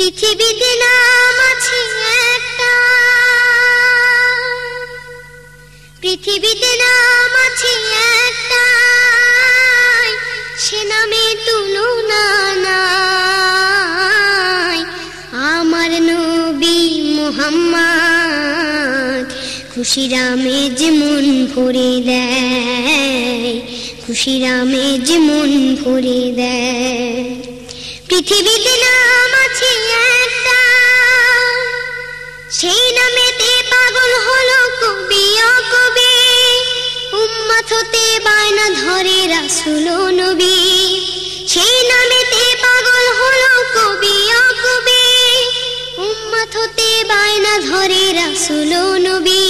পৃথিবীতে নাম আছে একটা। পৃথিবীতে নাম আছে একটা। সে নামে তুলনা নাই। আমার নবী মোহাম্মদ খুশি রামে যেমন ভরে দেয়। খুশি রামে যেমন ভরে দেয়। পৃথিবীতে নাম আছে একটা। সেই নামেতে পাগল হলো কবি কবি। উম্মত হতে বায়না ধরে রাসুল নবী। সেই নামেতে পাগল হলো কবি কবি। উম্মত হতে বায়না ধরে রাসুল নবী।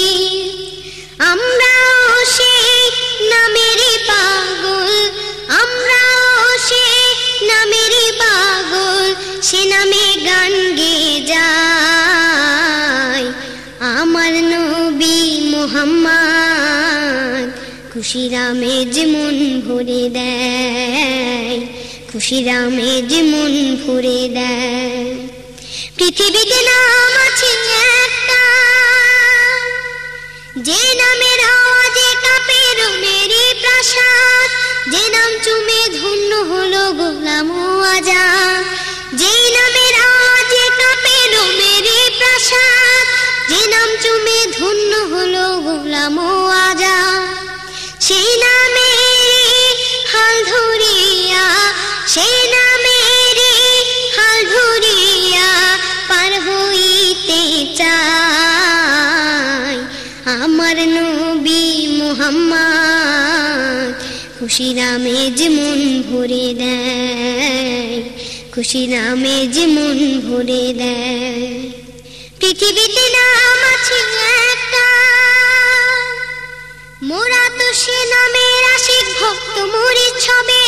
খুশি রামে যেমন ভরে দেয় খুশি রামে যেমন ভরে দেয়। পৃথিবীতে নাম আছে একটা, যে নামের আওয়াজে কাঁপে রোমেরই প্রাসাদ। যে নাম চুমে ধন্য হলো গোলাম আজাদ। যেই নামের আওয়াজে কাঁপে রোমেরই প্রাসাদ। যে নাম চুমে ধন্য হলো গোলাম ও আজাদ। সেই নামের হাল ধরিয়া সেই নামের হাল ধরিয়া পার হইতে চাই। আমার নবী মোহাম্মদ খুশি নামে যেমন ভরে দেয়, খুশি নামে যেমন ভরে দেয়। পৃথিবীতে নাম আছে একটা মোরা সে নামের আশিক ভক্ত মরি ছবে।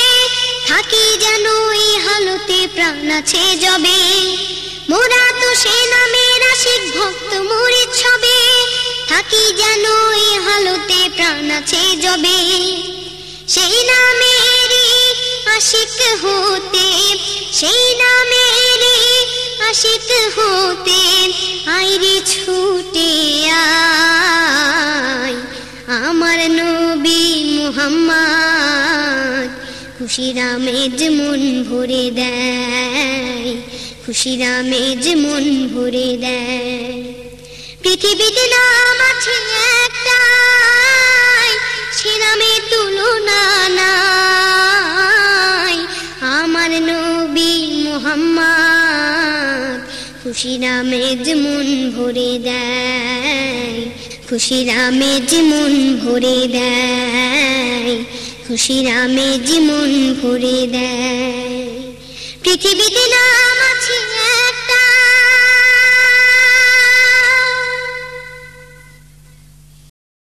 থাকি যেন এই হালতে প্রাণ আছে জবে। মোরা তো সে নামের আশিক ভক্ত মরি ছবে। থাকি যেন এই হালতে প্রাণ আছে জবে। সেই নামেরই আশিক হতে, সেই নামেরই আশিক হতে, আইরে ছুটে আয়। আমার নবী মুহাম্মদ। খুশি রামে যেমন ভরে দেয়, খুশি রামে যেমন ভরে দেয়। পৃথিবীতে নাম আছে একটা সে নামে তুলনা নাই। আমার নবী মোহাম্মদ, খুশি রামে যেমন ভরে দেয়। খুশি রামে যেমন ভরে দেয় খুশি রামে যেমন ভরে দেয়। পৃথিবীতে নাম আছে